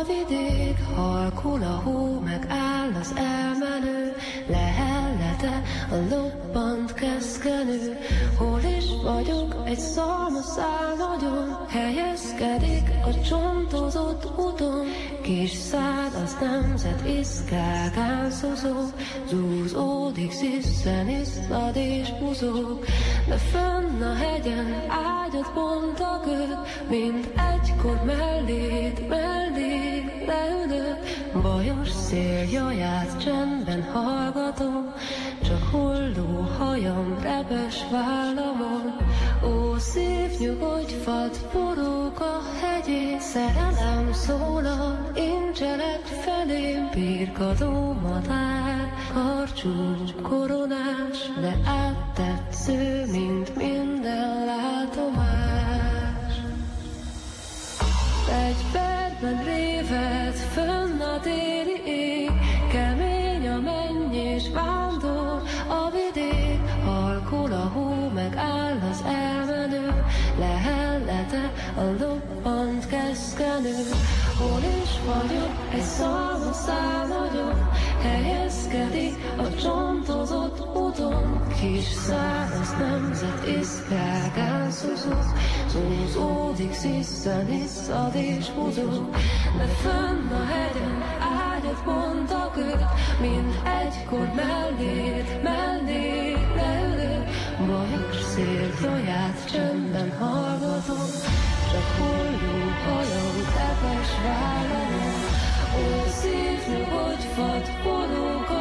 a vidék, halkul a hó, meg áll az elmenő, lehellete a lobbant keszkenő. Hol is vagyok, egy szalmaszál nagyon, helyezkedik a csontozott úton. Kis szád az nemzet iszkákán szozog, zúzódik, sziszen, iszlad és buzog. De fönn a hegyen ágyat pont a köd, mint egykor mellét, mellé leülök. Bajos szél jaját csendben hallgatom, csak hulló hajam repes vállamon. Ó, szív nyugodj, fad, forog a hegyé, szerelem szólal, incselek felém, birkadó madár, karcsú, koronás, de áttetsző, mint minden látomás. Egy percben réved fönn a téli ég, kemény a mennyés vándor, a vidék, halkul a hó, meg áll az elmenő, lehellete a lobbant keszkenő. Hol is vagyok, egy szalmaszál nagyon, helyezkedik a csontozott úton. Kis száraz nemzet iszkágán szuzog, zúzódik, sziszen, iszad és húzog. De fönn a hegyen ágyat pont a köd, mint egykor mellét, mellét leülök. Bajos szél jaját csendben hallgatom, hulló hajam, tepes vállalom. Ó, szív nyugodj, fad, forog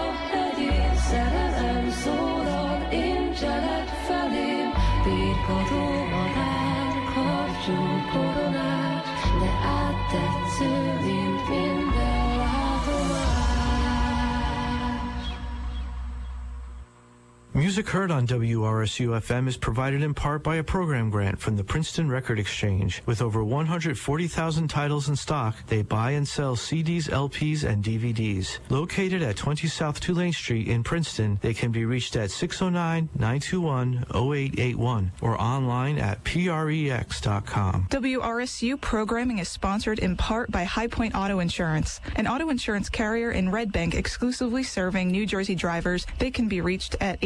Music heard on WRSU FM is provided in part by a program grant from the Princeton Record Exchange. With over 140,000 titles in stock, they buy and sell CDs, LPs, and DVDs. Located at 20 South Tulane Street in Princeton, they can be reached at 609-921-0881 or online at prex.com. WRSU programming is sponsored in part by High Point Auto Insurance, an auto insurance carrier in Red Bank exclusively serving New Jersey drivers. They can be reached at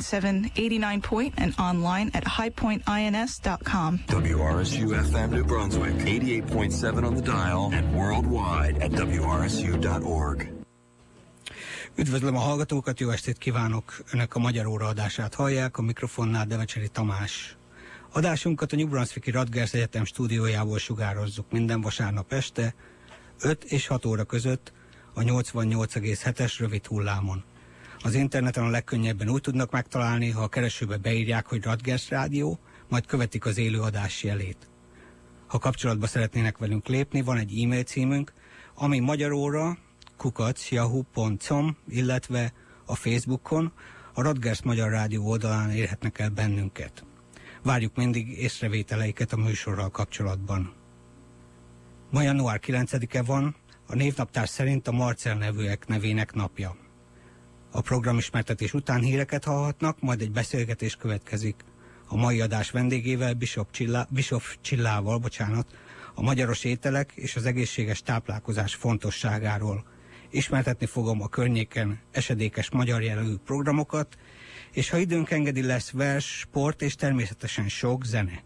877-89 Point and online at highpointins.com. WRSU FM New Brunswick, 88.7 on the dial and worldwide at WRSU.org. Üdvözlöm a hallgatókat, jó estét kívánok! Önök a Magyar Óra adását hallják, a mikrofonnál Devecseri Tamás. Adásunkat a New Brunswicki Radgers Egyetem stúdiójából sugározzuk minden vasárnap este, 5 és 6 óra között a 88,7-es rövid hullámon. Az interneten a legkönnyebben úgy tudnak megtalálni, ha a keresőbe beírják, hogy Radgers Rádió, majd követik az élőadás jelét. Ha kapcsolatba szeretnének velünk lépni, van egy e-mail címünk, ami magyaróra kukacjahu.com, illetve a Facebookon, a Radgers Magyar Rádió oldalán érhetnek el bennünket. Várjuk mindig észrevételeiket a műsorral kapcsolatban. Ma január 9-e van, a névnaptár szerint a Marcel nevűek nevének napja. A programismertetés után híreket hallhatnak, majd egy beszélgetés következik. A mai adás vendégével, Bishop, Csillá, Bishop Csillával, bocsánat, a magyaros ételek és az egészséges táplálkozás fontosságáról. Ismertetni fogom a környéken esedékes magyar jellegű programokat, és ha időnk engedi, lesz vers, sport és természetesen sok zene.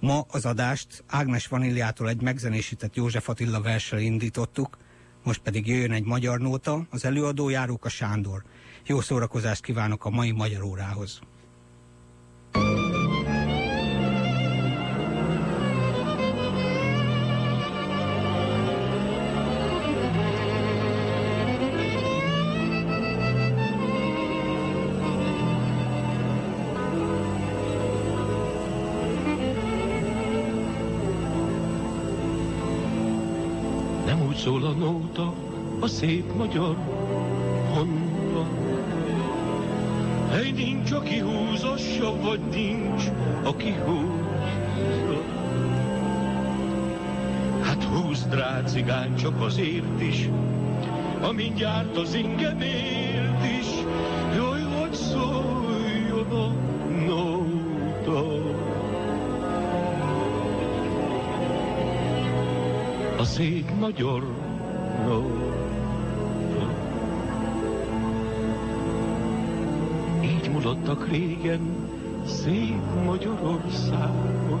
Ma az adást Ágnes Vaníliától egy megzenésített József Attila verssel indítottuk, most pedig jöjjön egy magyar nóta, az előadó Járóka Sándor. Jó szórakozást kívánok a mai magyar órához! Szól a nóta a szép magyar honra. Hely nincs, aki húzassa, vagy nincs, aki húzza. Hát húzd rá cigány csak azért is, amint járt az ingemért a szép magyar Így mulattak régen szép Magyarországon.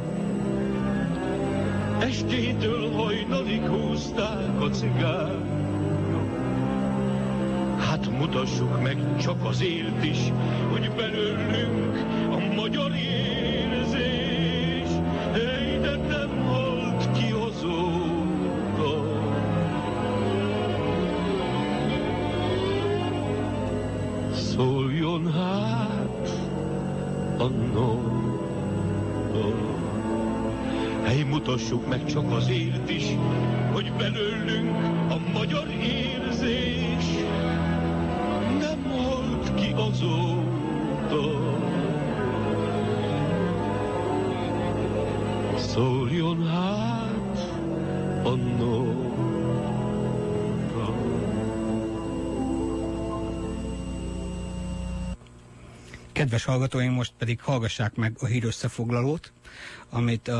Estétől hajnalig húzták a cigányok. Hát mutassuk meg csak az élt is, hogy belőlünk a magyar érzés. Szóljon hát annó. Hely, mutassuk meg csak az élt is, hogy belőlünk a magyar érzés nem halt ki azóta. Szóljon hát Kedves hallgatóink, most pedig hallgassák meg a hír összefoglalót, amit uh,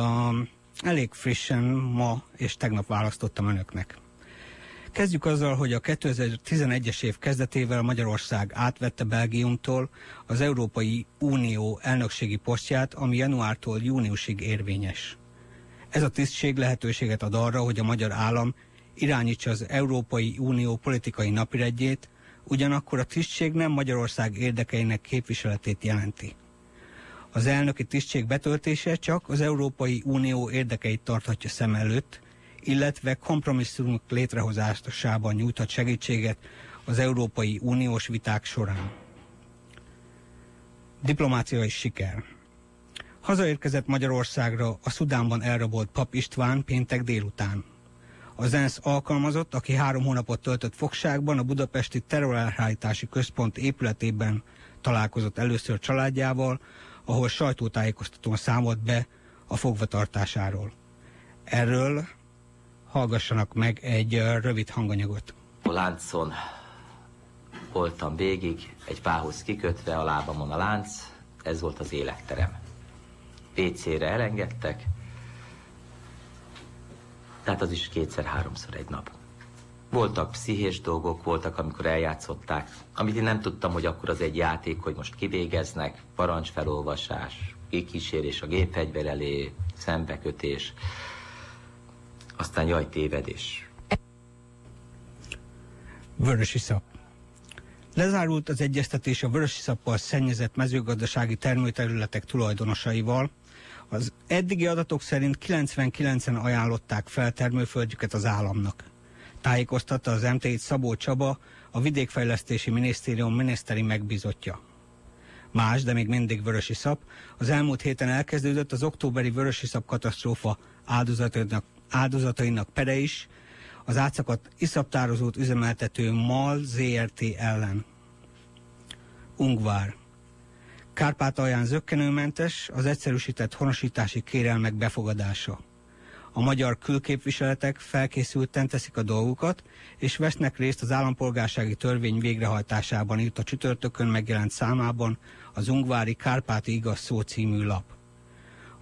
elég frissen ma és tegnap választottam önöknek. Kezdjük azzal, hogy a 2011-es év kezdetével Magyarország átvette Belgiumtól az Európai Unió elnökségi posztját, ami januártól júniusig érvényes. Ez a tisztség lehetőséget ad arra, hogy a magyar állam irányítsa az Európai Unió politikai napirendjét, ugyanakkor a tisztség nem Magyarország érdekeinek képviseletét jelenti. Az elnöki tisztség betöltése csak az Európai Unió érdekeit tarthatja szem előtt, illetve kompromisszumok létrehozásában nyújthat segítséget az Európai Uniós viták során. Diplomáciai siker. Hazaérkezett Magyarországra a Szudánban elrabolt Pap István péntek délután. Az ENSZ alkalmazott, aki három hónapot töltött fogságban, a budapesti terrorelhárítási központ épületében találkozott először családjával, ahol sajtótájékoztatón számolt be a fogvatartásáról. Erről hallgassanak meg egy rövid hanganyagot. A láncon voltam végig, egy fához kikötve, a lábamon a lánc, ez volt az életterem. PC-re elengedtek, tehát az is kétszer-háromszor egy nap. Voltak pszichés dolgok, voltak, amikor eljátszották, amit én nem tudtam, hogy akkor az egy játék, hogy most kivégeznek, parancsfelolvasás, kikísérés a gépfegyver elé, szembekötés, aztán jaj, tévedés. Vörösi szap. Lezárult az egyeztetés a vörösi szappal szennyezett mezőgazdasági termőterületek tulajdonosaival. Az eddigi adatok szerint 99-en ajánlották fel termőföldjüket az államnak. Tájékoztatta az MT-t Szabó Csaba, a Vidékfejlesztési Minisztérium miniszteri megbizotja. Más, de még mindig vörösi szap. Az elmúlt héten elkezdődött az októberi vörösi szap katasztrófa áldozatainak, áldozatainak pere is, az átszakadt iszaptározót üzemeltető MAL ZRT ellen. Ungvár. Kárpátalján zöggenőmentes az egyszerűsített honosítási kérelmek befogadása. A magyar külképviseletek felkészülten teszik a dolgukat, és vesznek részt az állampolgársági törvény végrehajtásában írt a csütörtökön megjelent számában az Ungvári Kárpáti Igaz Szó című lap.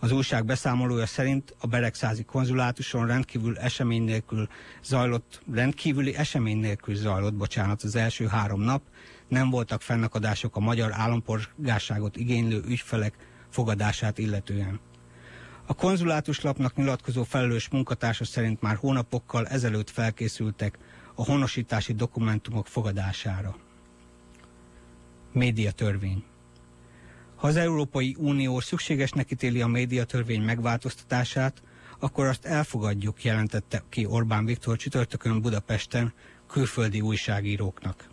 Az újság beszámolója szerint a Beregszázi konzulátuson rendkívül esemény nélkül zajlott, rendkívüli esemény nélkül zajlott, bocsánat, az első három nap, nem voltak fennakadások a magyar állampolgárságot igénylő ügyfelek fogadását illetően. A konzulátuslapnak nyilatkozó felelős munkatársa szerint már hónapokkal ezelőtt felkészültek a honosítási dokumentumok fogadására. Médiatörvény. Ha az Európai Unió szükségesnek ítéli a médiatörvény megváltoztatását, akkor azt elfogadjuk, jelentette ki Orbán Viktor csütörtökön Budapesten külföldi újságíróknak.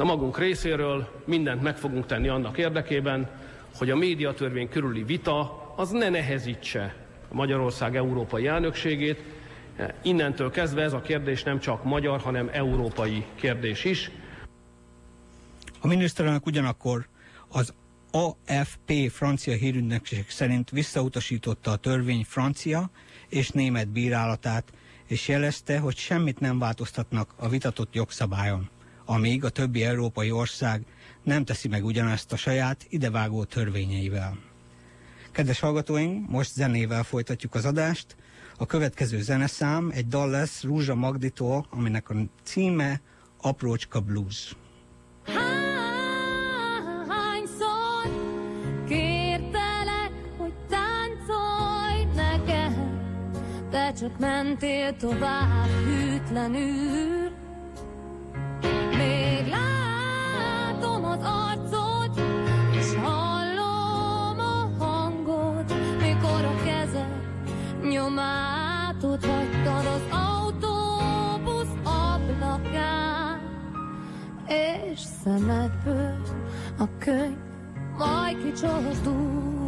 A magunk részéről mindent meg fogunk tenni annak érdekében, hogy a médiatörvény körüli vita az ne nehezítse a Magyarország európai elnökségét. Innentől kezdve ez a kérdés nem csak magyar, hanem európai kérdés is. A miniszterelnök ugyanakkor az AFP francia hírügynökség szerint visszautasította a törvény francia és német bírálatát, és jelezte, hogy semmit nem változtatnak a vitatott jogszabályon, amíg a többi európai ország nem teszi meg ugyanezt a saját idevágó törvényeivel. Kedves hallgatóink, most zenével folytatjuk az adást. A következő zeneszám egy dal lesz Rúzsa Magditól, aminek a címe Aprócska Blues. Hányszor kértelek, hogy táncolj nekem, de csak mentél tovább hűtlenül. És hallom a hangod, mikor a kezed nyomát ott hagytad az autóbusz ablakán, és szemedből a könyv majd kicsordul.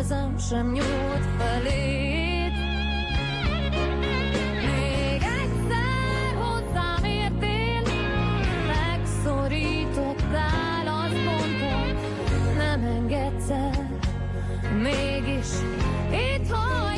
Kezem sem nyújt feléd. Még egyszer hozzám értél, megszorítottál, azt mondtad, nem engedsz mégis itt hagytál,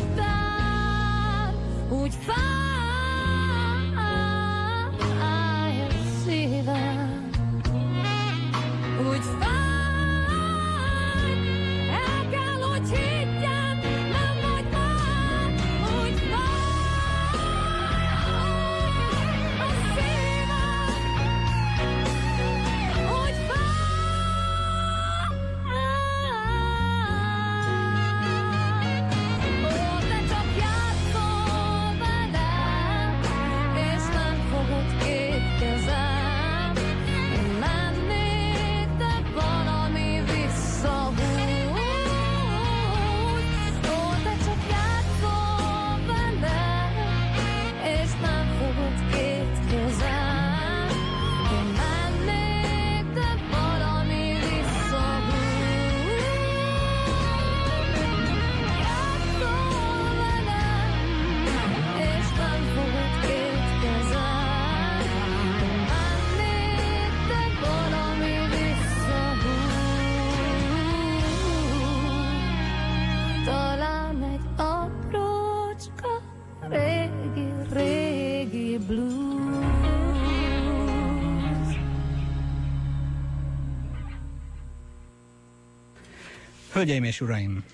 Hölgyeim és uraim!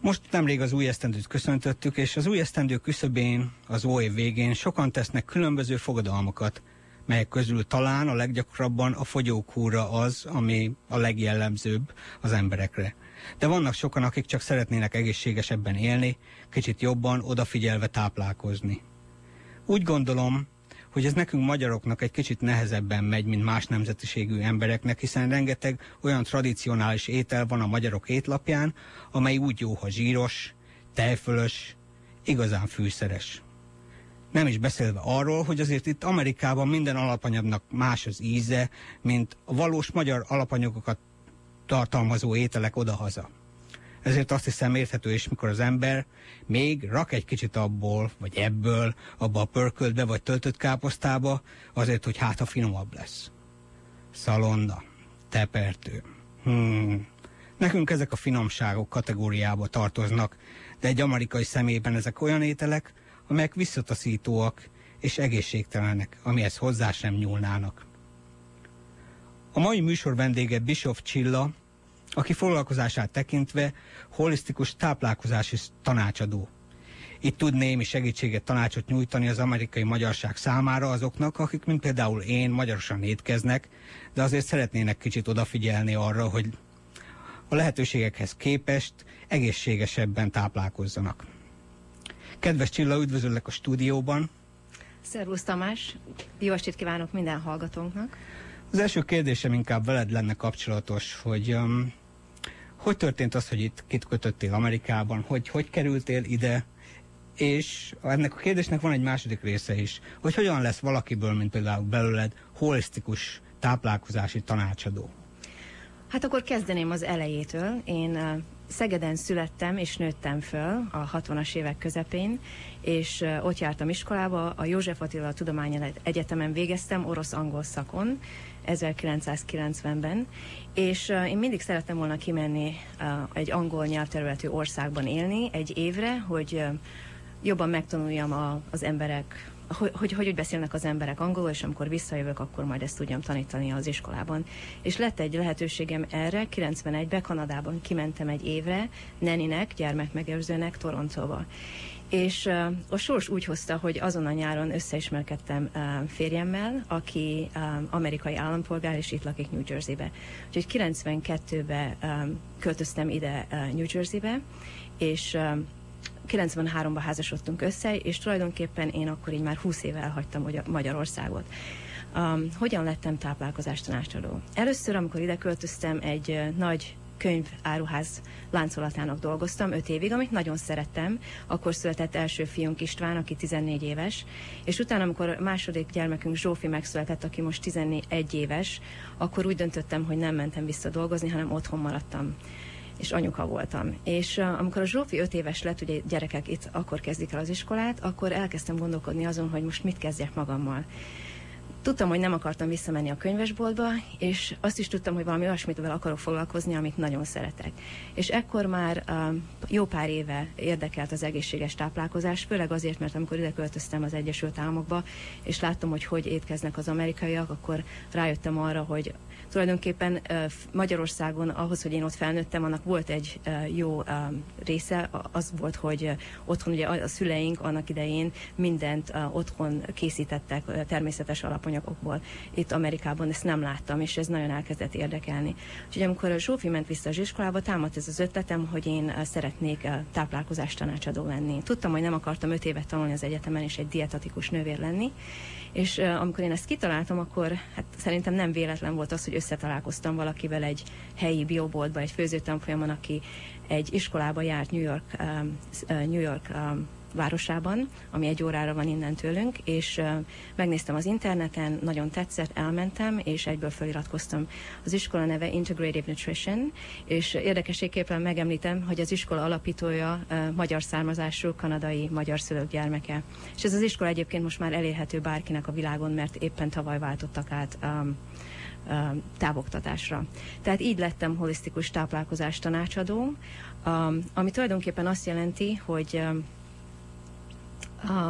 Most nemrég az új esztendőt köszöntöttük, és az új esztendő küszöbén, az új év végén sokan tesznek különböző fogadalmakat, melyek közül talán a leggyakrabban a fogyókúra az, ami a legjellemzőbb az emberekre. De vannak sokan, akik csak szeretnének egészségesebben élni, kicsit jobban odafigyelve táplálkozni. Úgy gondolom, hogy ez nekünk magyaroknak egy kicsit nehezebben megy, mint más nemzetiségű embereknek, hiszen rengeteg olyan tradicionális étel van a magyarok étlapján, amely úgy jó, ha zsíros, tejfölös, igazán fűszeres. Nem is beszélve arról, hogy azért itt Amerikában minden alapanyagnak más az íze, mint a valós magyar alapanyagokat tartalmazó ételek odahaza. Ezért azt hiszem érthető is, mikor az ember még rak egy kicsit abból, vagy ebből, abba a pörköltbe, vagy töltött káposztába, azért, hogy hát a finomabb lesz. Szalonna, tepertő. Hmm. Nekünk ezek a finomságok kategóriába tartoznak, de egy amerikai szemében ezek olyan ételek, amelyek visszataszítóak és egészségtelenek, amihez hozzá sem nyúlnának. A mai műsor vendége Bishop Csilla, aki foglalkozását tekintve holisztikus táplálkozási tanácsadó. Itt tud némi segítséget, tanácsot nyújtani az amerikai magyarság számára azoknak, akik, mint például én, magyarosan étkeznek, de azért szeretnének kicsit odafigyelni arra, hogy a lehetőségekhez képest egészségesebben táplálkozzanak. Kedves Csilla, üdvözöllek a stúdióban. Szervusz Tamás, jó estét kívánok minden hallgatónknak. Az első kérdésem inkább veled lenne kapcsolatos, hogy um, hogy történt az, hogy itt kit kötöttél Amerikában, hogy hogy kerültél ide, És ennek a kérdésnek van egy második része is, hogy hogyan lesz valakiből, mint például belőled, holisztikus táplálkozási tanácsadó. Hát akkor kezdeném az elejétől. Én Szegeden születtem és nőttem föl a 60-as évek közepén, és ott jártam iskolába, a József Attila Tudományi Egyetemen végeztem orosz-angol szakon 1990-ben, és én mindig szerettem volna kimenni egy angol nyelvterületű országban élni egy évre, hogy jobban megtanuljam a, az emberek hogy, hogy hogy beszélnek az emberek angolul, és amikor visszajövök, akkor majd ezt tudjam tanítani az iskolában. És lett egy lehetőségem erre, 91-ben Kanadában kimentem egy évre, neninek, gyermekmegőrzőnek Torontóba. És a sors úgy hozta, hogy azon a nyáron összeismerkedtem férjemmel, aki amerikai állampolgár, és itt lakik New Jersey-be. Úgyhogy 92-ben uh, költöztem ide New Jersey-be, és uh, 93-ban házasodtunk össze, és tulajdonképpen én akkor így már 20 éve elhagytam Magyarországot. Um, hogyan lettem táplálkozás tanácsadó? Először, amikor ide költöztem, egy uh, nagy könyváruház láncolatának dolgoztam 5 évig, amit nagyon szerettem. Akkor született első fiunk István, aki 14 éves, és utána, amikor második gyermekünk Zsófi megszületett, aki most 11 éves, akkor úgy döntöttem, hogy nem mentem vissza dolgozni, hanem otthon maradtam és anyuka voltam. És uh, amikor a Zsófi öt éves lett, ugye gyerekek itt akkor kezdik el az iskolát, akkor elkezdtem gondolkodni azon, hogy most mit kezdjek magammal. Tudtam, hogy nem akartam visszamenni a könyvesboltba, és azt is tudtam, hogy valami olyasmitvel akarok foglalkozni, amit nagyon szeretek. És ekkor már uh, jó pár éve érdekelt az egészséges táplálkozás, főleg azért, mert amikor ide költöztem az Egyesült Államokba, és láttam, hogy hogy étkeznek az amerikaiak, akkor rájöttem arra, hogy tulajdonképpen Magyarországon ahhoz, hogy én ott felnőttem, annak volt egy jó része, az volt, hogy otthon ugye a szüleink annak idején mindent otthon készítettek természetes alapanyagokból. Itt Amerikában ezt nem láttam, és ez nagyon elkezdett érdekelni. Úgyhogy amikor a Zsófi ment vissza az iskolába, támadt ez az ötletem, hogy én szeretnék táplálkozás tanácsadó lenni. Tudtam, hogy nem akartam öt évet tanulni az egyetemen, és egy dietetikus nővér lenni, és amikor én ezt kitaláltam, akkor hát szerintem nem véletlen volt az, hogy összetalálkoztam valakivel egy helyi bioboltba, egy főzőtanfolyamon, aki egy iskolába járt New York, um, uh, New York um, városában, ami egy órára van innen tőlünk, és uh, megnéztem az interneten, nagyon tetszett, elmentem, és egyből feliratkoztam. Az iskola neve Integrative Nutrition, és érdekességképpen megemlítem, hogy az iskola alapítója uh, magyar származású kanadai magyar szülők gyermeke. És ez az iskola egyébként most már elérhető bárkinek a világon, mert éppen tavaly váltottak át um, távoktatásra. Tehát így lettem holisztikus táplálkozás tanácsadó, ami tulajdonképpen azt jelenti, hogy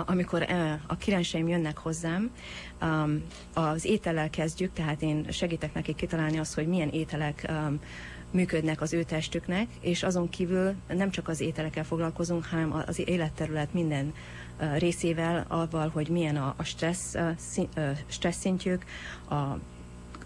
amikor a kirenseim jönnek hozzám, az étellel kezdjük, tehát én segítek nekik kitalálni azt, hogy milyen ételek működnek az ő testüknek, és azon kívül nem csak az ételekkel foglalkozunk, hanem az életterület minden részével, avval, hogy milyen a, stressz, stressz szintjük, a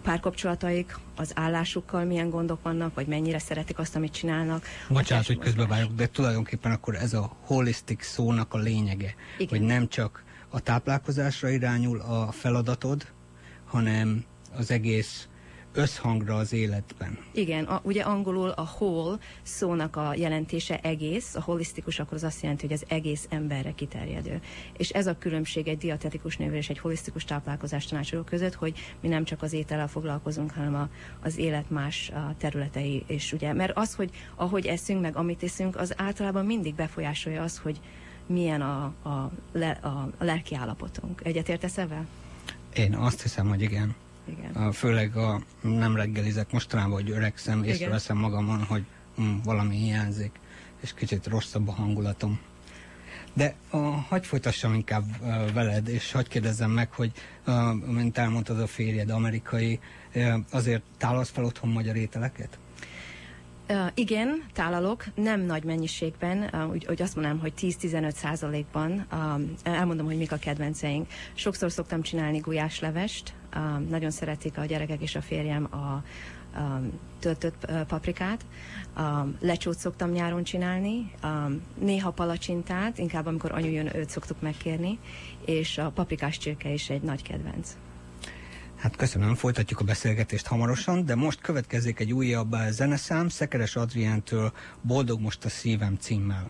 párkapcsolataik, az állásukkal milyen gondok vannak, vagy mennyire szeretik azt, amit csinálnak. Bocsánat, hogy közbevágok, de tulajdonképpen akkor ez a holistic szónak a lényege, Igen. hogy nem csak a táplálkozásra irányul a feladatod, hanem az egész összhangra az életben. Igen, a, ugye angolul a whole szónak a jelentése egész, a holisztikus akkor az azt jelenti, hogy az egész emberre kiterjedő. És ez a különbség egy dietetikus nővel és egy holisztikus táplálkozás tanácsoló között, hogy mi nem csak az étellel foglalkozunk, hanem a, az élet más a területei. És ugye, mert az, hogy ahogy eszünk, meg amit eszünk, az általában mindig befolyásolja az, hogy milyen a, a, le, a, a lelki állapotunk. Egyetértesz ebben? Én azt hiszem, hogy igen. Igen. Főleg a nem reggelizek mostanában, hogy öregszem, és észreveszem magamon, hogy mm, valami hiányzik, és kicsit rosszabb a hangulatom. De uh, hagyj folytassam inkább uh, veled, és hagyj kérdezzem meg, hogy, uh, mint elmondtad, a férjed amerikai, uh, azért tálasz fel otthon magyar ételeket? Uh, igen, tálalok, nem nagy mennyiségben, uh, úgy, úgy azt mondanám, hogy 10-15 százalékban. Uh, elmondom, hogy mik a kedvenceink. Sokszor szoktam csinálni gulyáslevest, uh, nagyon szeretik a gyerekek és a férjem a uh, töltött uh, paprikát. Uh, lecsót szoktam nyáron csinálni, uh, néha palacsintát, inkább amikor anyu jön, őt szoktuk megkérni, és a paprikás csirke is egy nagy kedvenc. Hát köszönöm, folytatjuk a beszélgetést hamarosan, de most következik egy újabb eh, zeneszám, Szekeres Adriántől Boldog most a szívem címmel.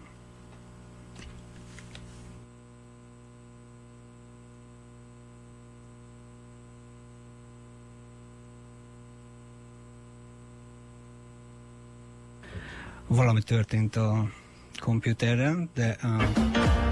Valami történt a komputerrel, de... Uh...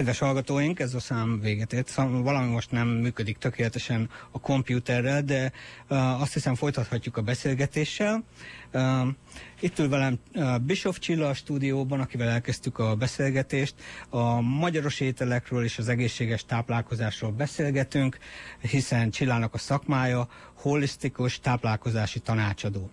Kedves hallgatóink, ez a szám véget ért. Valami most nem működik tökéletesen a kompjúterrel, de uh, azt hiszem folytathatjuk a beszélgetéssel. Uh, itt ül velem uh, Bischoff Csilla a stúdióban, akivel elkezdtük a beszélgetést. A magyaros ételekről és az egészséges táplálkozásról beszélgetünk, hiszen Csillának a szakmája holisztikus táplálkozási tanácsadó.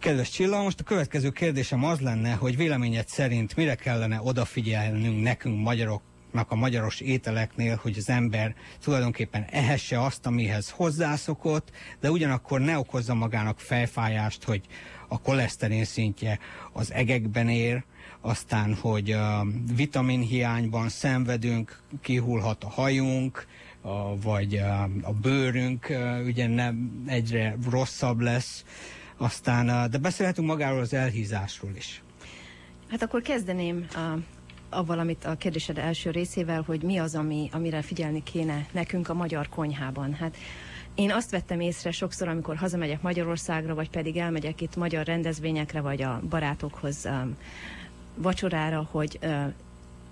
Kedves Csilla, most a következő kérdésem az lenne, hogy véleményed szerint mire kellene odafigyelnünk nekünk magyaroknak a magyaros ételeknél, hogy az ember tulajdonképpen ehesse azt, amihez hozzászokott, de ugyanakkor ne okozza magának fejfájást, hogy a koleszterin szintje az egekben ér, aztán, hogy uh, vitaminhiányban szenvedünk, kihullhat a hajunk, a, vagy uh, a bőrünk uh, ugye nem egyre rosszabb lesz, aztán, uh, de beszélhetünk magáról az elhízásról is. Hát akkor kezdeném a, avval, amit a kérdésed első részével, hogy mi az, ami, amire figyelni kéne nekünk a magyar konyhában. Hát én azt vettem észre sokszor, amikor hazamegyek Magyarországra, vagy pedig elmegyek itt magyar rendezvényekre, vagy a barátokhoz um, vacsorára, hogy uh,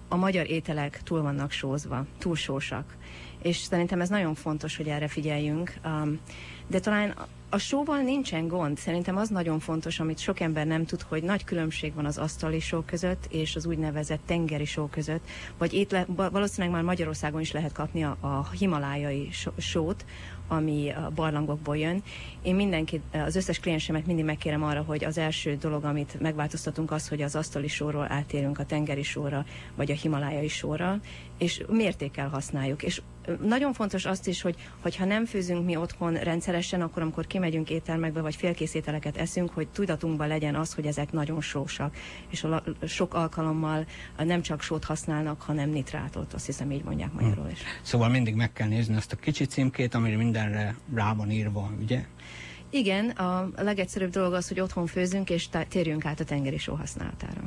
a magyar ételek túl vannak sózva, túl sósak. És szerintem ez nagyon fontos, hogy erre figyeljünk. Um, de talán a- sóval nincsen gond. Szerintem az nagyon fontos, amit sok ember nem tud, hogy nagy különbség van az asztali só között és az úgynevezett tengeri só között. Vagy itt le, valószínűleg már Magyarországon is lehet kapni a, a himalájai só- sót, ami a barlangokból jön. Én mindenkit, az összes kliensemet mindig megkérem arra, hogy az első dolog, amit megváltoztatunk, az, hogy az asztali sóról átérünk a tengeri sóra, vagy a himalájai sóra, és mértékkel használjuk. És nagyon fontos azt is, hogy hogyha nem főzünk mi otthon rendszeresen, akkor amikor kimegyünk éttermekbe, vagy félkész ételeket eszünk, hogy tudatunkban legyen az, hogy ezek nagyon sósak. És a, sok alkalommal nem csak sót használnak, hanem nitrátot, azt hiszem így mondják magyarul is. Szóval mindig meg kell nézni azt a kicsi címkét, amire mindenre rá van írva, ugye? Igen, a legegyszerűbb dolog az, hogy otthon főzünk, és térjünk át a tengeri só használatára.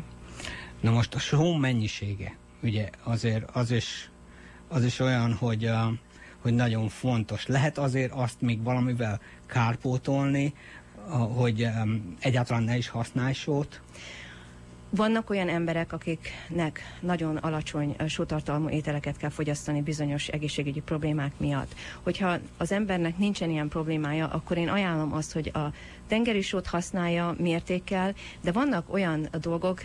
Na most a só mennyisége, ugye azért az is, az is olyan, hogy, hogy nagyon fontos. Lehet azért azt még valamivel kárpótolni, hogy egyáltalán ne is használj sót? Vannak olyan emberek, akiknek nagyon alacsony sótartalmú ételeket kell fogyasztani bizonyos egészségügyi problémák miatt. Hogyha az embernek nincsen ilyen problémája, akkor én ajánlom azt, hogy a tengeri sót használja mértékkel, de vannak olyan dolgok,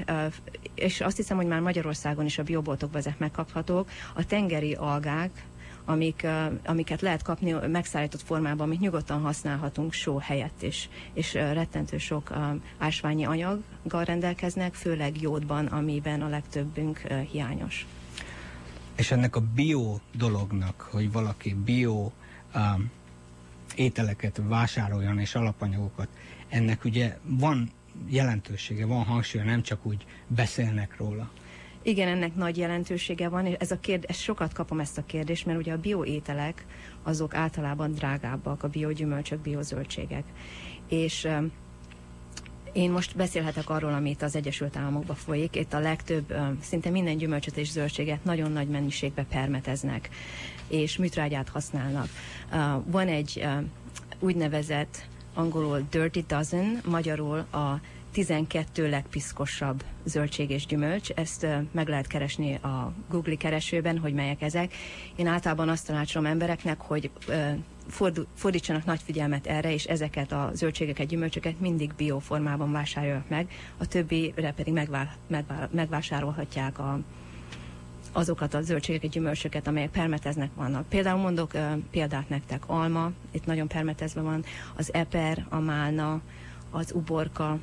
és azt hiszem, hogy már Magyarországon is a bioboltokban ezek megkaphatók, a tengeri algák, amik, amiket lehet kapni megszállított formában, amit nyugodtan használhatunk só helyett is, és rettentő sok ásványi anyaggal rendelkeznek, főleg jódban, amiben a legtöbbünk hiányos. És ennek a bio dolognak, hogy valaki bio um, ételeket vásároljon és alapanyagokat, ennek ugye van jelentősége, van hangsúlya, nem csak úgy beszélnek róla. Igen, ennek nagy jelentősége van, és ez a kérdés, sokat kapom ezt a kérdést, mert ugye a bioételek azok általában drágábbak, a biogyümölcsök, biozöldségek. És én most beszélhetek arról, amit az Egyesült Államokban folyik. Itt a legtöbb, szinte minden gyümölcsöt és zöldséget nagyon nagy mennyiségbe permeteznek, és műtrágyát használnak. Van egy úgynevezett angolul dirty dozen, magyarul a 12 legpiszkosabb zöldség és gyümölcs. Ezt meg lehet keresni a Google keresőben, hogy melyek ezek. Én általában azt tanácsolom embereknek, hogy fordítsanak nagy figyelmet erre, és ezeket a zöldségeket, gyümölcsöket mindig bioformában vásárolják meg, a többire pedig megvá, megvá, megvásárolhatják a, azokat a zöldségeket, gyümölcsöket, amelyek permeteznek vannak. Például mondok uh, példát nektek, alma, itt nagyon permetezve van, az eper, a málna, az uborka,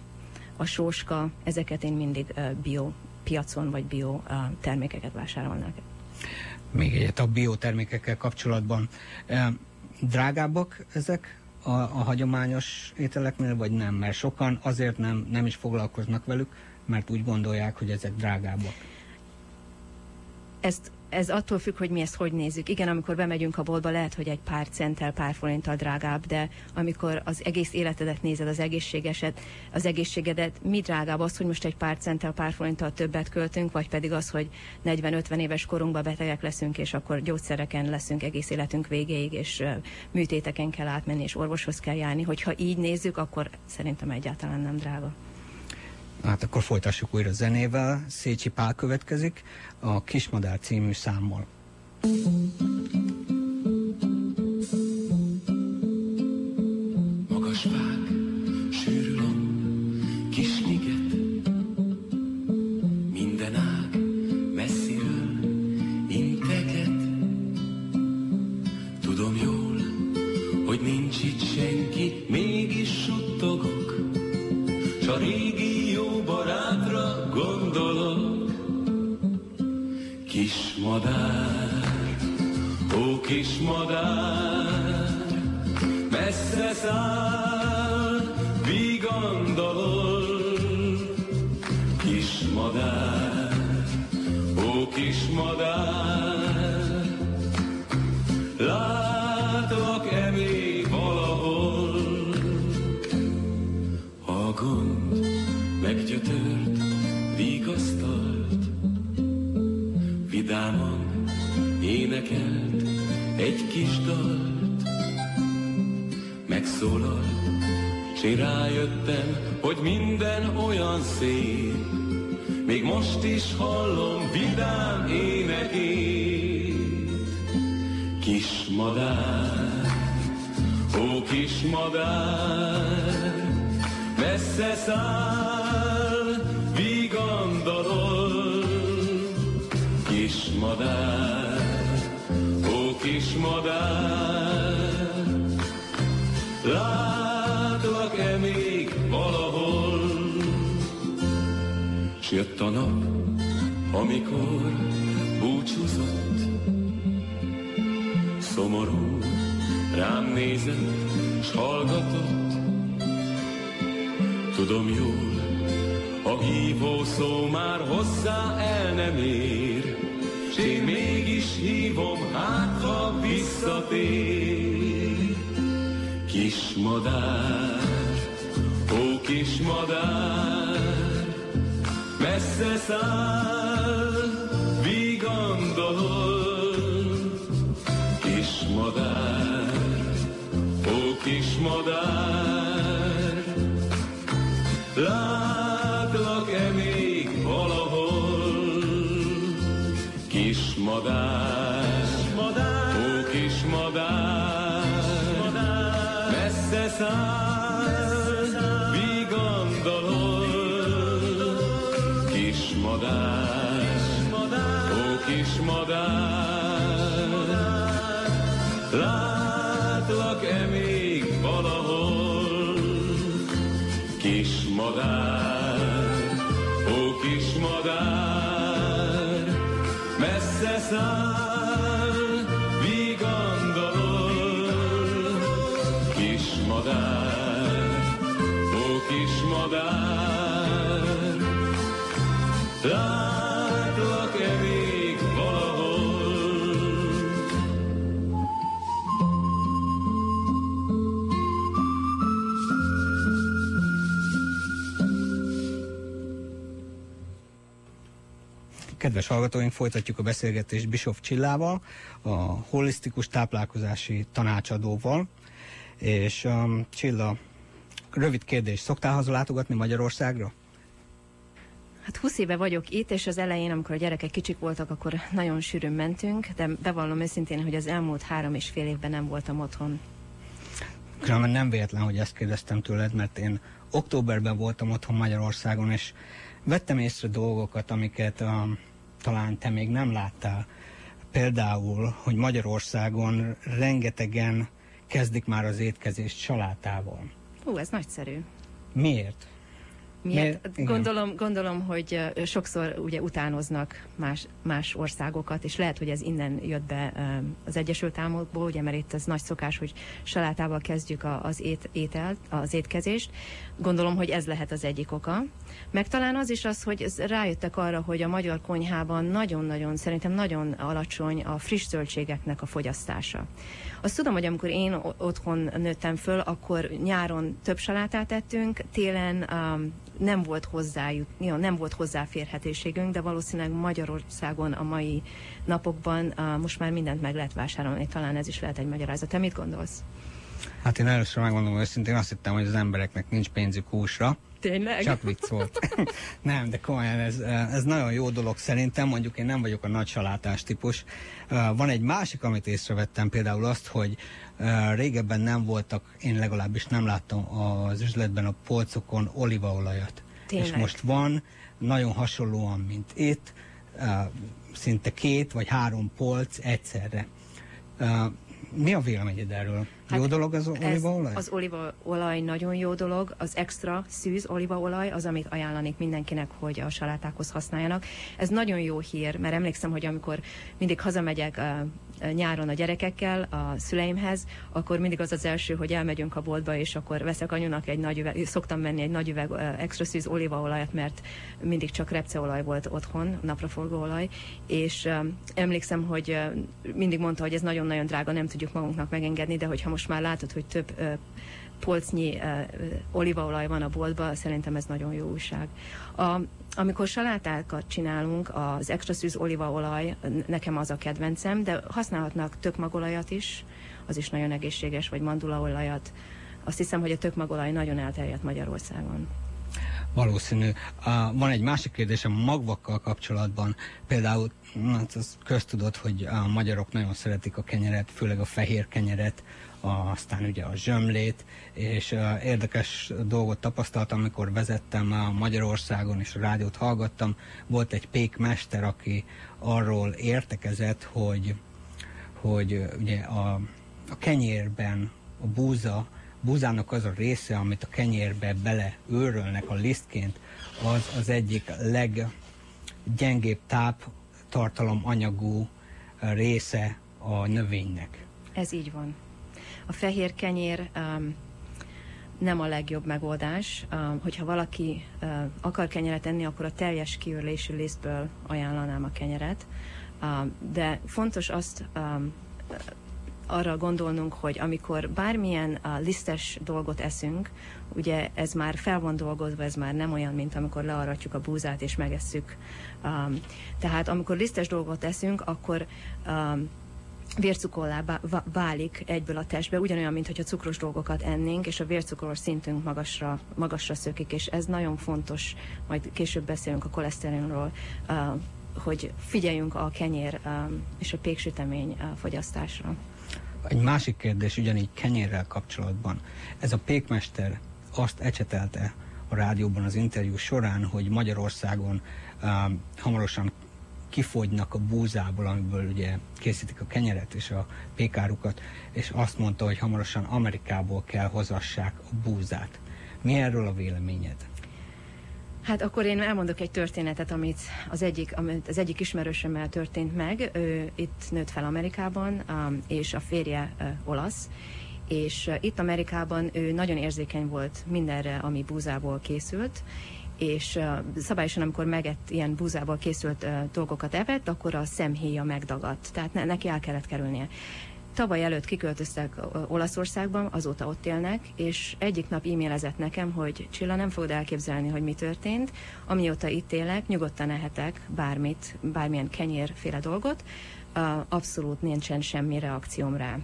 a sóska, ezeket én mindig uh, bio piacon vagy bio uh, termékeket vásárolnak. Még egyet a biotermékekkel kapcsolatban. Uh, drágábbak ezek a, a hagyományos ételeknél, vagy nem? Mert sokan azért nem, nem is foglalkoznak velük, mert úgy gondolják, hogy ezek drágábbak. Ezt ez attól függ, hogy mi ezt hogy nézzük. Igen, amikor bemegyünk a boltba, lehet, hogy egy pár centtel, pár forinttal drágább, de amikor az egész életedet nézed, az egészségeset, az egészségedet, mi drágább az, hogy most egy pár centtel, pár forinttal többet költünk, vagy pedig az, hogy 40-50 éves korunkban betegek leszünk, és akkor gyógyszereken leszünk egész életünk végéig, és műtéteken kell átmenni, és orvoshoz kell járni. Hogyha így nézzük, akkor szerintem egyáltalán nem drága. Hát akkor folytassuk újra zenével. Szécsi Pál következik a Kismadár című számmal. Magas fák, sűrű kis liget, minden ág messziről integet. Tudom jól, hogy nincs itt senki, mégis suttogok, s a régi jó barátra gondolok. Kis ó kis messze száll, vigandalol. Kis madár, ó kis egy kis dalt. Megszólalt, s rájöttem, hogy minden olyan szép, még most is hallom vidám énekét. Kis madár, ó kis madár, messze száll, vigandalol. Kis madár, kis madár, látlak-e még valahol? S jött a nap, amikor búcsúzott, szomorú, rám nézett, s hallgatott. Tudom jól, a hívó szó már hozzá el nem ér, s én mégis hívom, hát ha visszatér. Kis madár, ó kis messze száll, Kedves hallgatóink, folytatjuk a beszélgetést Bischoff Csillával, a holisztikus táplálkozási tanácsadóval. És um, Csilla, rövid kérdés, szoktál hazalátogatni Magyarországra? Hát 20 éve vagyok itt, és az elején, amikor a gyerekek kicsik voltak, akkor nagyon sűrűn mentünk, de bevallom őszintén, hogy az elmúlt három és fél évben nem voltam otthon. Különben nem véletlen, hogy ezt kérdeztem tőled, mert én októberben voltam otthon Magyarországon, és vettem észre dolgokat, amiket um, talán te még nem láttál. Például, hogy Magyarországon rengetegen kezdik már az étkezést salátával. Hú, ez nagyszerű. Miért? Miért? Miért? Igen. Gondolom, gondolom, hogy sokszor ugye utánoznak más, más országokat, és lehet, hogy ez innen jött be az Egyesült Államokból, ugye, mert itt ez nagy szokás, hogy salátával kezdjük az ét, ételt, az étkezést. Gondolom, hogy ez lehet az egyik oka. Meg talán az is az, hogy rájöttek arra, hogy a magyar konyhában nagyon-nagyon, szerintem nagyon alacsony a friss zöldségeknek a fogyasztása. Azt tudom, hogy amikor én otthon nőttem föl, akkor nyáron több salátát ettünk, télen um, nem volt hozzájut, nem volt hozzáférhetőségünk, de valószínűleg Magyarországon a mai napokban most már mindent meg lehet vásárolni, talán ez is lehet egy magyarázat. Te mit gondolsz? Hát én először megmondom őszintén, azt hittem, hogy az embereknek nincs pénzük húsra. Tényleg? Csak vicc volt. nem, de komolyan, ez, ez nagyon jó dolog szerintem, mondjuk én nem vagyok a nagy salátás típus. Van egy másik, amit észrevettem, például azt, hogy régebben nem voltak, én legalábbis nem láttam az üzletben a polcokon olívaolajat. Tényleg? És most van, nagyon hasonlóan, mint itt, szinte két vagy három polc egyszerre. Mi a véleményed erről? Hát jó dolog az olívaolaj? Az olívaolaj nagyon jó dolog, az extra szűz olívaolaj az, amit ajánlanék mindenkinek, hogy a salátákhoz használjanak. Ez nagyon jó hír, mert emlékszem, hogy amikor mindig hazamegyek nyáron a gyerekekkel a szüleimhez, akkor mindig az az első, hogy elmegyünk a boltba, és akkor veszek anyunak egy nagy üveg, szoktam menni egy nagy üveg extra szűz olívaolajat, mert mindig csak repceolaj volt otthon, napraforgóolaj, és emlékszem, hogy mindig mondta, hogy ez nagyon-nagyon drága, nem tudjuk magunknak megengedni, de hogyha most már látod, hogy több polcnyi olívaolaj van a boltban, szerintem ez nagyon jó újság. A, amikor salátákat csinálunk, az extra szűz olívaolaj, nekem az a kedvencem, de használhatnak tökmagolajat is, az is nagyon egészséges, vagy mandulaolajat. Azt hiszem, hogy a tökmagolaj nagyon elterjedt Magyarországon. Valószínű. Van egy másik kérdésem magvakkal kapcsolatban. Például, hát az köztudott, hogy a magyarok nagyon szeretik a kenyeret, főleg a fehér kenyeret, aztán ugye a zsömlét, és érdekes dolgot tapasztaltam, amikor vezettem a Magyarországon, és a rádiót hallgattam. Volt egy pékmester, aki arról értekezett, hogy, hogy ugye a, a kenyérben a búza, búzának az a része, amit a kenyérbe bele őrölnek a lisztként, az az egyik leggyengébb táptartalom anyagú eh, része a növénynek. Ez így van. A fehér kenyér um, nem a legjobb megoldás. Um, hogyha valaki uh, akar kenyeret enni, akkor a teljes kiürlésű lisztből ajánlanám a kenyeret. Um, de fontos azt um, arra gondolnunk, hogy amikor bármilyen uh, lisztes dolgot eszünk, ugye ez már fel van dolgozva, ez már nem olyan, mint amikor learatjuk a búzát és megesszük. Um, tehát amikor lisztes dolgot eszünk, akkor um, vércukorlá válik egyből a testbe, ugyanolyan, mint hogyha cukros dolgokat ennénk, és a vércukor szintünk magasra, magasra szökik, és ez nagyon fontos, majd később beszélünk a koleszterinról, hogy figyeljünk a kenyér és a péksütemény fogyasztásra. Egy másik kérdés ugyanígy kenyérrel kapcsolatban. Ez a pékmester azt ecsetelte a rádióban az interjú során, hogy Magyarországon hamarosan kifogynak a búzából, amiből ugye készítik a kenyeret és a pékárukat, és azt mondta, hogy hamarosan Amerikából kell hozassák a búzát. Mi erről a véleményed? Hát akkor én elmondok egy történetet, amit az egyik, amit az egyik ismerősömmel történt meg. Ő itt nőtt fel Amerikában, és a férje olasz, és itt Amerikában ő nagyon érzékeny volt mindenre, ami búzából készült, és szabályosan, amikor megett ilyen búzából készült dolgokat evett, akkor a szemhéja megdagadt, tehát ne, neki el kellett kerülnie. Tavaly előtt kiköltöztek Olaszországban, azóta ott élnek, és egyik nap e-mailezett nekem, hogy Csilla, nem fogod elképzelni, hogy mi történt. Amióta itt élek, nyugodtan ehetek bármit, bármilyen kenyérféle dolgot, abszolút nincsen semmi reakcióm rá.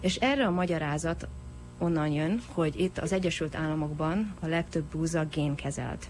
És erre a magyarázat onnan jön, hogy itt az Egyesült Államokban a legtöbb búza génkezelt.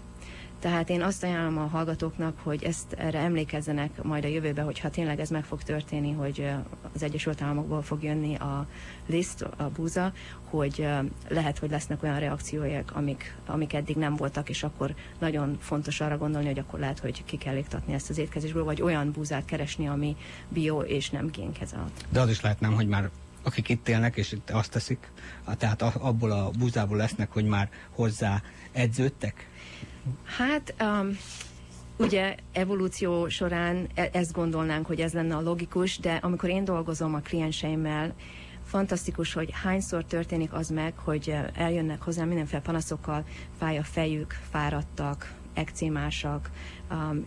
Tehát én azt ajánlom a hallgatóknak, hogy ezt erre emlékezzenek majd a jövőben, hogyha tényleg ez meg fog történni, hogy az Egyesült Államokból fog jönni a liszt, a búza, hogy lehet, hogy lesznek olyan reakcióják, amik, amik eddig nem voltak, és akkor nagyon fontos arra gondolni, hogy akkor lehet, hogy ki kell iktatni ezt az étkezésből, vagy olyan búzát keresni, ami bio és nem génkezelt. De az is lehet nem, hogy már akik itt élnek, és itt azt teszik, tehát abból a búzából lesznek, hogy már hozzá edződtek? Hát, um, ugye evolúció során e- ezt gondolnánk, hogy ez lenne a logikus, de amikor én dolgozom a klienseimmel, fantasztikus, hogy hányszor történik az meg, hogy eljönnek hozzám mindenféle panaszokkal, fáj a fejük, fáradtak, ekcémásak, um,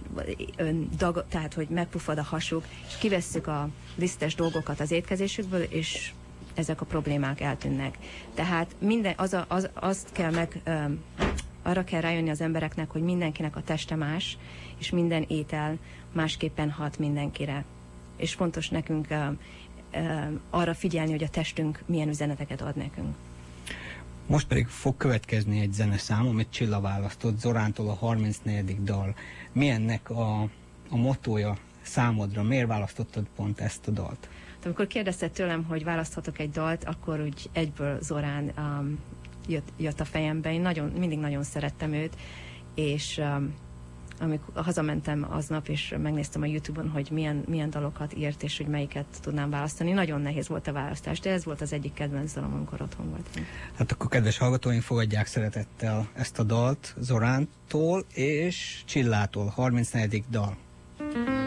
dag, tehát hogy megpuffad a hasuk, és kivesszük a lisztes dolgokat az étkezésükből, és ezek a problémák eltűnnek. Tehát minden, az a, az, azt kell meg um, arra kell rájönni az embereknek, hogy mindenkinek a teste más, és minden étel másképpen hat mindenkire. És fontos nekünk uh, uh, arra figyelni, hogy a testünk milyen üzeneteket ad nekünk. Most pedig fog következni egy zeneszám, amit Csilla választott, Zorántól a 34. dal. Milyennek a, a motója számodra? Miért választottad pont ezt a dalt? Amikor kérdezted tőlem, hogy választhatok egy dalt, akkor úgy egyből Zorán um, jött, jött a fejembe. Én nagyon, mindig nagyon szerettem őt, és um, amikor hazamentem aznap, és megnéztem a Youtube-on, hogy milyen, milyen dalokat írt, és hogy melyiket tudnám választani. Nagyon nehéz volt a választás, de ez volt az egyik kedvenc dalom, amikor otthon voltam. Hát akkor kedves hallgatóink, fogadják szeretettel ezt a dalt Zorántól és Csillától, 34. dal. Vigyázz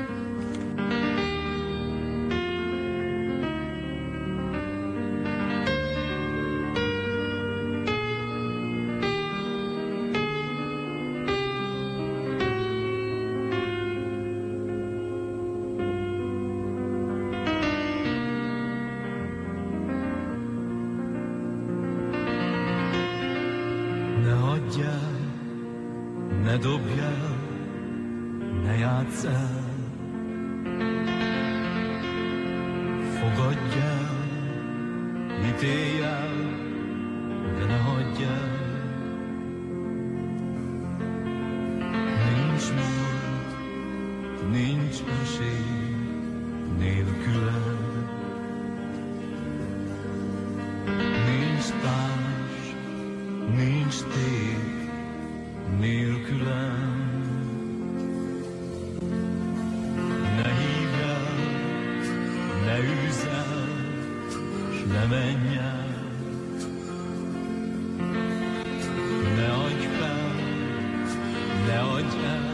time.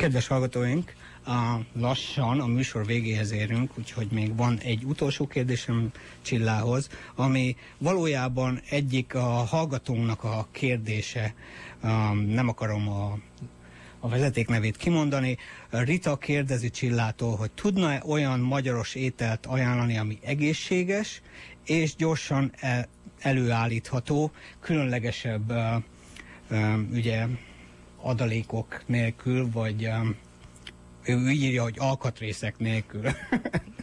Kedves hallgatóink, lassan a műsor végéhez érünk, úgyhogy még van egy utolsó kérdésem Csillához, ami valójában egyik a hallgatónknak a kérdése. Nem akarom a, a vezeték nevét kimondani. Rita kérdezi Csillától, hogy tudna-e olyan magyaros ételt ajánlani, ami egészséges, és gyorsan el, előállítható, különlegesebb ugye adalékok nélkül, vagy um, ő írja, hogy alkatrészek nélkül.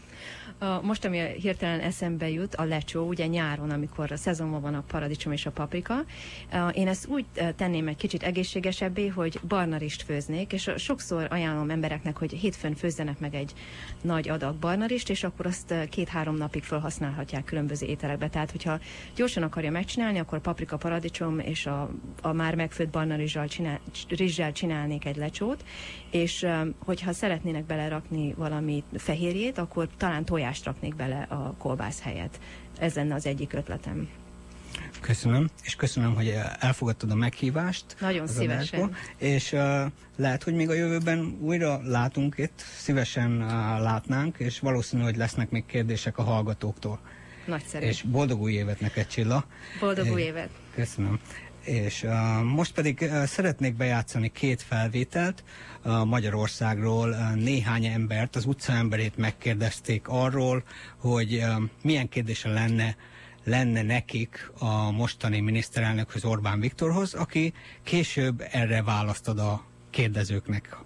Most, ami hirtelen eszembe jut, a lecsó, ugye nyáron, amikor a szezonban van a paradicsom és a paprika. Én ezt úgy uh, tenném egy kicsit egészségesebbé, hogy barnarist főznék, és sokszor ajánlom embereknek, hogy hétfőn főzzenek meg egy nagy adag barnarist, és akkor azt uh, két-három napig felhasználhatják különböző ételekbe. Tehát, hogyha gyorsan akarja megcsinálni, akkor paprika, paradicsom és a, a már megfőtt barnarizsal csinál, rizssel csinálnék egy lecsót, és um, hogyha szeretnének belerakni valami fehérjét, akkor talán tojást raknék bele a kolbász helyett. Ez lenne az egyik ötletem. Köszönöm, és köszönöm, hogy elfogadtad a meghívást. Nagyon szívesen. adásba, És uh, lehet, hogy még a jövőben újra látunk itt, szívesen uh, látnánk, és valószínű, hogy lesznek még kérdések a hallgatóktól. Nagyszerű. És boldog új évet neked, Csilla. Boldog új évet! Köszönöm. És uh, most pedig uh, szeretnék bejátszani két felvételt uh, Magyarországról. Uh, néhány embert, az utca emberét megkérdezték arról, hogy uh, milyen kérdése lenne lenne nekik a mostani miniszterelnökhöz Orbán Viktorhoz, aki később erre választ ad a kérdezőknek.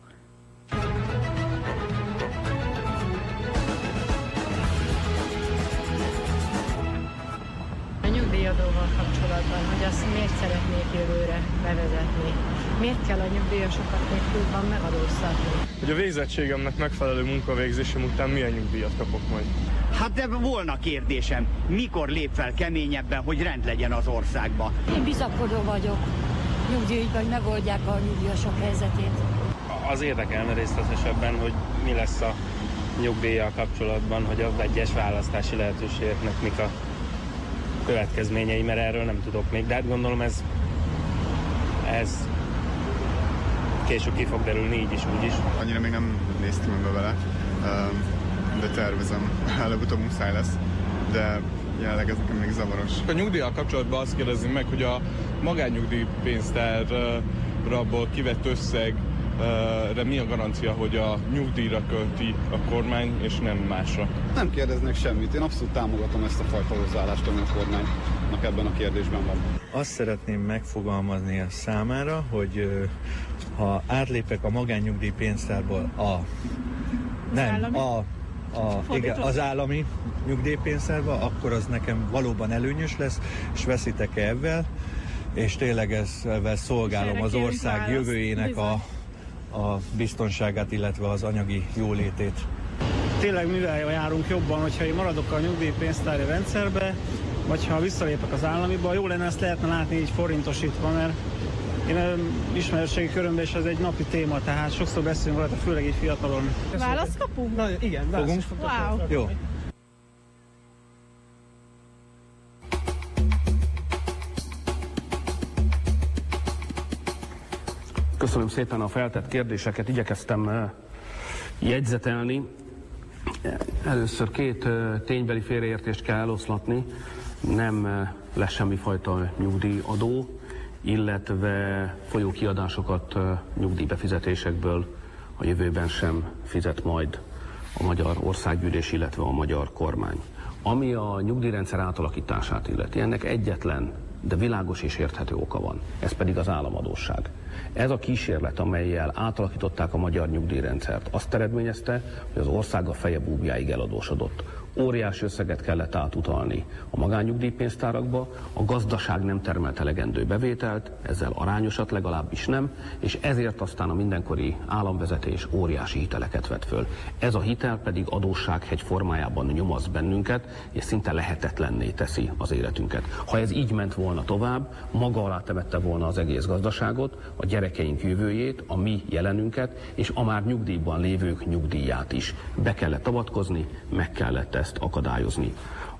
Nyugdíjadóval kapcsolatban, hogy azt miért szeretnék jövőre bevezetni. Miért kell a nyugdíjasokat még pluszban megadóztatni? Hogy a végzettségemnek megfelelő munkavégzésem után milyen nyugdíjat kapok majd. Hát de volna kérdésem, mikor lép fel keményebben, hogy rend legyen az országba? Én bizakodó vagyok. Nyugdíjügyben, hogy megoldják a nyugdíjasok helyzetét. Az érdekelne részletesebben, hogy mi lesz a nyugdíjjal kapcsolatban, hogy a vegyes választási lehetőségeknek mik a következményei, mert erről nem tudok még, de hát gondolom ez, ez később ki fog derülni így is, úgy is. Annyira még nem néztem ebbe vele, de tervezem, előbb-utóbb muszáj lesz, de jelenleg ez nekem még zavaros. A nyugdíjjal kapcsolatban azt kérdezzük meg, hogy a magánnyugdíj pénztárból kivett összeg de mi a garancia, hogy a nyugdíjra költi a kormány, és nem másra? Nem kérdeznek semmit. Én abszolút támogatom ezt a fajta hozzáállást, ami a kormánynak ebben a kérdésben van. Azt szeretném megfogalmazni a számára, hogy ha átlépek a magánnyugdíj pénztárból a nem, a, a, igen, az állami nyugdíjpénztárba, akkor az nekem valóban előnyös lesz, és veszitek -e ebben, és tényleg ezzel szolgálom az ország jövőjének a, a biztonságát, illetve az anyagi jólétét. Tényleg mivel járunk jobban, hogyha én maradok a nyugdíjpénztári rendszerbe, vagy ha visszalépek az államiba, jó lenne ezt lehetne látni így forintosítva, mert én ismerőségi körömben is ez egy napi téma, tehát sokszor beszélünk rajta, főleg így fiatalon. Válasz kapunk? Na, igen, Fogunk? Wow. Jó. Köszönöm szépen a feltett kérdéseket, igyekeztem eh, jegyzetelni. Először két eh, ténybeli félreértést kell eloszlatni. Nem eh, lesz semmifajta nyugdíjadó, illetve folyókiadásokat nyugdíjbefizetésekből a jövőben sem fizet majd a Magyar Országgyűlés, illetve a magyar kormány. Ami a nyugdíjrendszer átalakítását illeti, ennek egyetlen, de világos és érthető oka van, ez pedig az államadóság. Ez a kísérlet, amelyel átalakították a magyar nyugdíjrendszert, azt eredményezte, hogy az ország a feje búbjáig eladósodott óriási összeget kellett átutalni a magányugdíjpénztárakba, a gazdaság nem termelt elegendő bevételt, ezzel arányosat legalábbis nem, és ezért aztán a mindenkori államvezetés óriási hiteleket vett föl. Ez a hitel pedig adóssághegy formájában nyomasz bennünket, és szinte lehetetlenné teszi az életünket. Ha ez így ment volna tovább, maga alá temette volna az egész gazdaságot, a gyerekeink jövőjét, a mi jelenünket, és a már nyugdíjban lévők nyugdíját is. Be kellett avatkozni, meg kellett ezt akadályozni.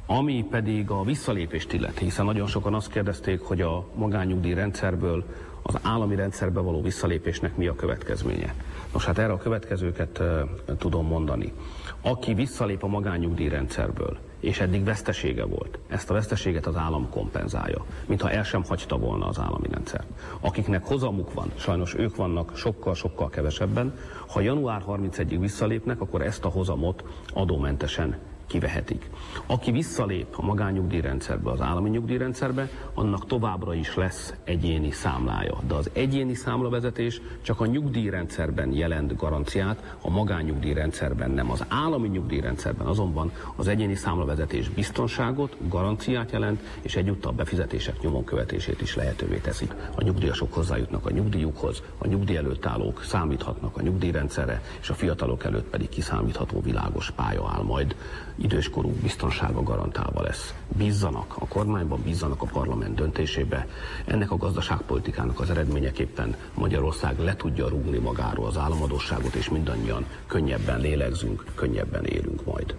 Ami pedig a visszalépést illeti, hiszen nagyon sokan azt kérdezték, hogy a magányugdíj rendszerből az állami rendszerbe való visszalépésnek mi a következménye. Nos, hát erre a következőket uh, tudom mondani. Aki visszalép a magányugdíj rendszerből, és eddig vesztesége volt. Ezt a veszteséget az állam kompenzálja, mintha el sem hagyta volna az állami rendszer. Akiknek hozamuk van, sajnos ők vannak sokkal-sokkal kevesebben, ha január 31-ig visszalépnek, akkor ezt a hozamot adómentesen kivehetik. Aki visszalép a magányugdíjrendszerbe, az állami nyugdíjrendszerbe, annak továbbra is lesz egyéni számlája. De az egyéni számlavezetés csak a nyugdíjrendszerben jelent garanciát, a magányugdíjrendszerben nem. Az állami nyugdíjrendszerben azonban az egyéni számlavezetés biztonságot, garanciát jelent, és egyúttal befizetések nyomon követését is lehetővé teszi. A nyugdíjasok hozzájutnak a nyugdíjukhoz, a nyugdíj előtt állók számíthatnak a nyugdíjrendszerre, és a fiatalok előtt pedig kiszámítható világos pálya áll majd időskorú biztonsága garantálva lesz. Bízzanak a kormányban, bízzanak a parlament döntésébe. Ennek a gazdaságpolitikának az eredményeképpen Magyarország le tudja rúgni magáról az államadóságot, és mindannyian könnyebben lélegzünk, könnyebben élünk majd.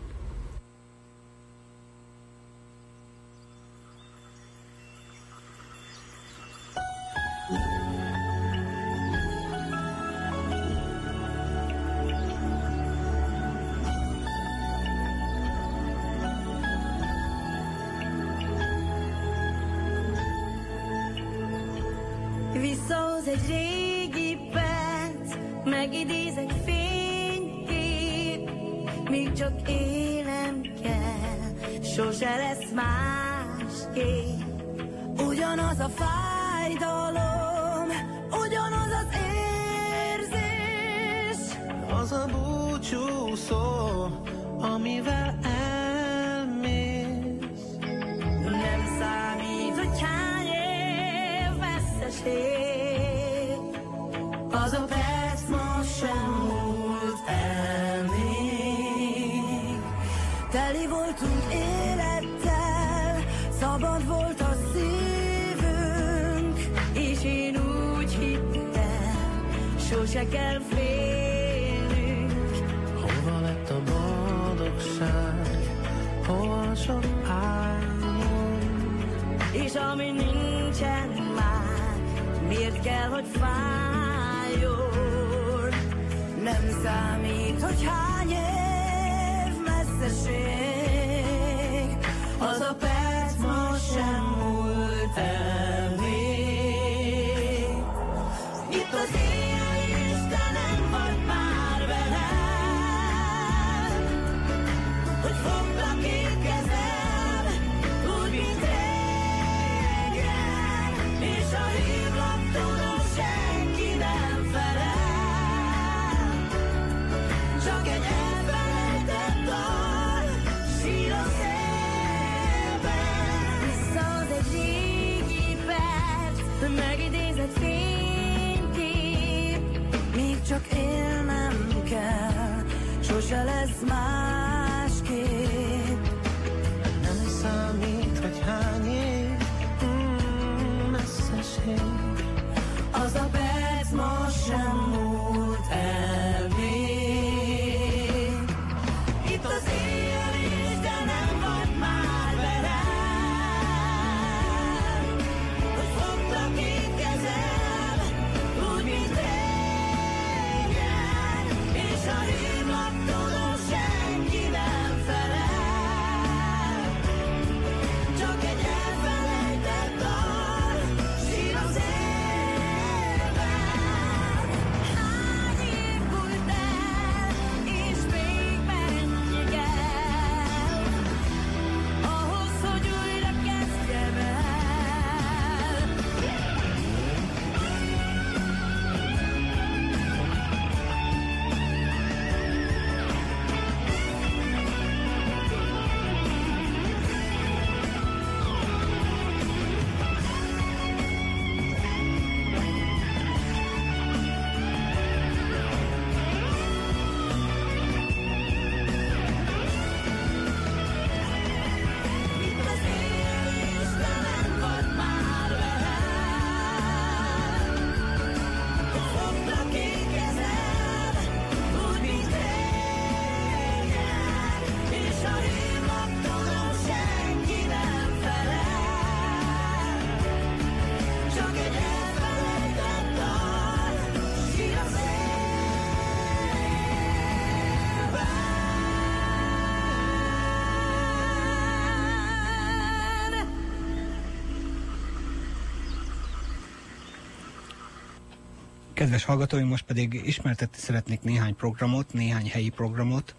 Kedves hallgatóim, most pedig ismertetni szeretnék néhány programot, néhány helyi programot.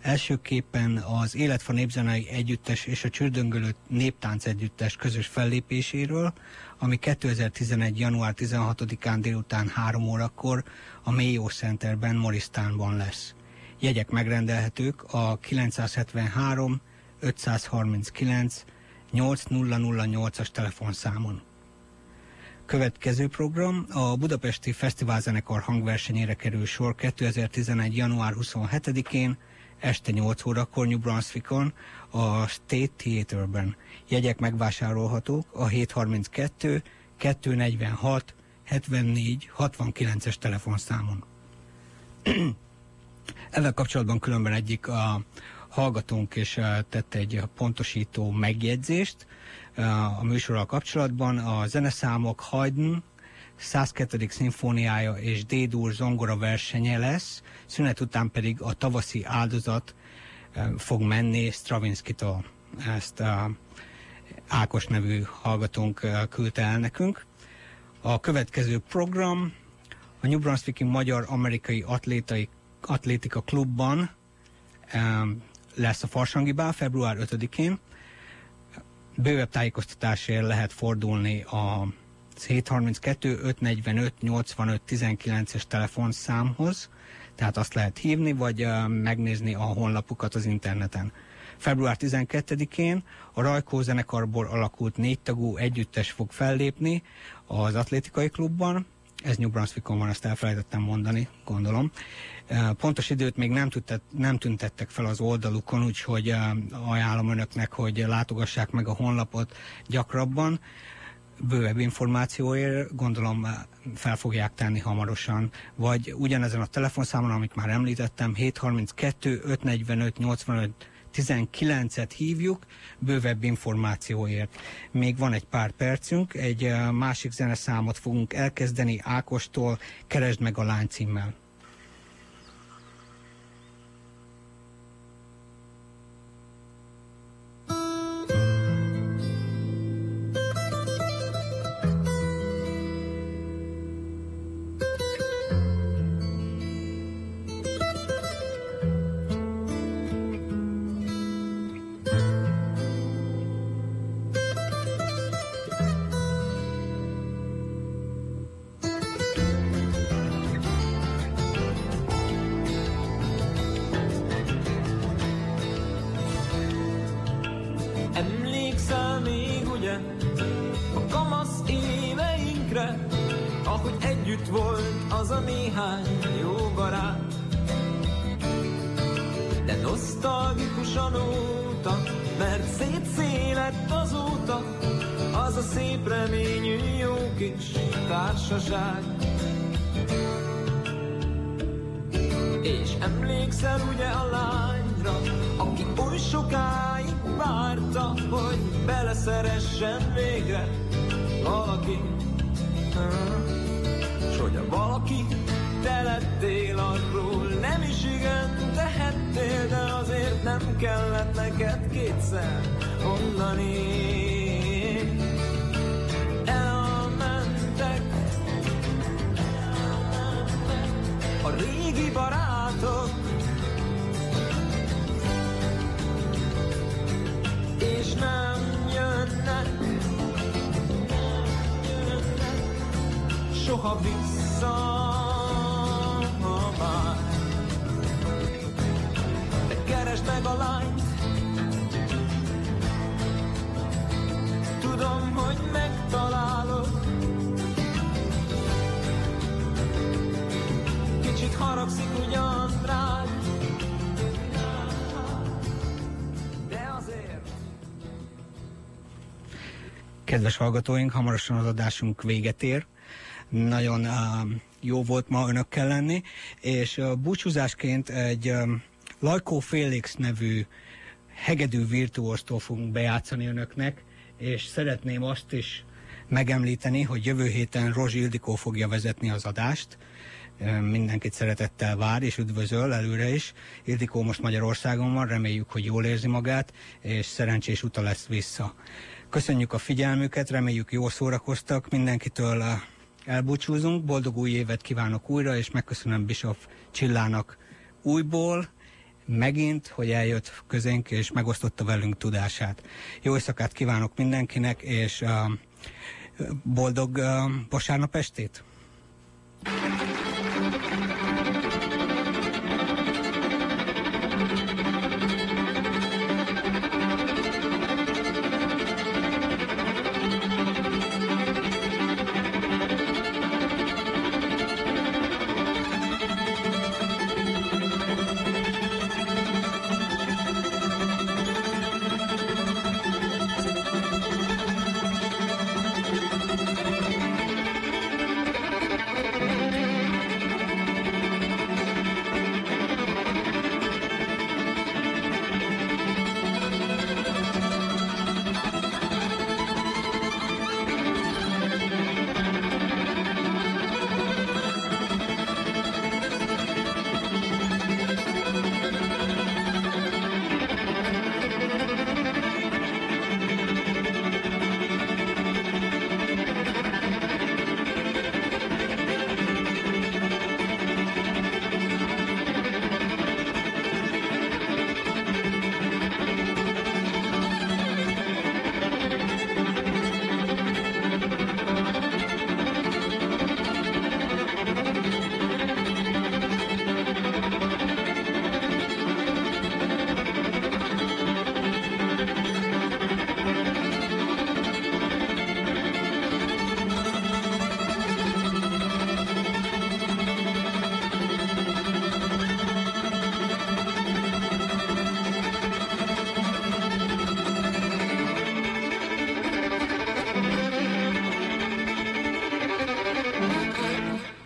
Elsőképpen az Életfa Népzenei Együttes és a Csürdöngölő Néptánc Együttes közös fellépéséről, ami 2011. január 16-án délután 3 órakor a Mayo Centerben, Morisztánban lesz. Jegyek megrendelhetők a 973 539 8008-as telefonszámon. Következő program a Budapesti Fesztiválzenekar hangversenyére kerül sor 2011. január 27-én este 8 órakor New Brunswickon a State Theaterben. Jegyek megvásárolhatók a 732 246 74 69-es telefonszámon. Ezzel kapcsolatban különben egyik a hallgatónk és eh, tett egy pontosító megjegyzést a műsorral kapcsolatban. A zeneszámok Haydn 102. szimfóniája és D-dur zongora versenye lesz, szünet után pedig a tavaszi áldozat fog menni Stravinsky-tól. Ezt a Ákos nevű hallgatónk küldte el nekünk. A következő program a New Brunswicki Magyar-Amerikai Atlétai, Atlétika Klubban lesz a Farsangi február 5-én. Bővebb tájékoztatásért lehet fordulni a 732 545 85 19-es telefonszámhoz, tehát azt lehet hívni, vagy megnézni a honlapukat az interneten. Február 12-én a Rajkó zenekarból alakult négytagú együttes fog fellépni az atlétikai klubban, ez New Brunswickon van, ezt elfelejtettem mondani, gondolom. Pontos időt még nem, tüntet, nem tüntettek fel az oldalukon, úgyhogy ajánlom önöknek, hogy látogassák meg a honlapot gyakrabban bővebb információért gondolom fel fogják tenni hamarosan, vagy ugyanezen a telefonszámon, amit már említettem, 732 545 85 19-et hívjuk bővebb információért. Még van egy pár percünk, egy másik zeneszámot fogunk elkezdeni Ákostól, Keresd meg a lány címmel. És emlékszel ugye a lányra, aki oly sokáig várta, hogy beleszeressen végre valaki. S hogy a valaki te lettél arról, nem is igen tehettél, de azért nem kellett neked kétszer mondani. Elmentek a régi barátok, és nem jönnek, soha vissza már. De keresd meg a lányt, tudom, hogy megtalálod. Kicsit haragszik ugyan Kedves hallgatóink, hamarosan az adásunk véget ér. Nagyon jó volt ma önökkel lenni, és búcsúzásként egy Lajkó Félix nevű hegedű virtuóstól fogunk bejátszani önöknek, és szeretném azt is megemlíteni, hogy jövő héten Rozsi Ildikó fogja vezetni az adást. Mindenkit szeretettel vár és üdvözöl előre is. Ildikó most Magyarországon van, reméljük, hogy jól érzi magát, és szerencsés uta lesz vissza. Köszönjük a figyelmüket, reméljük jól szórakoztak, mindenkitől ö, elbúcsúzunk, boldog új évet kívánok újra, és megköszönöm Bishop Csillának újból, megint, hogy eljött közénk, és megosztotta velünk tudását. Jó éjszakát kívánok mindenkinek, és uh, boldog uh, vasárnap estét! Thank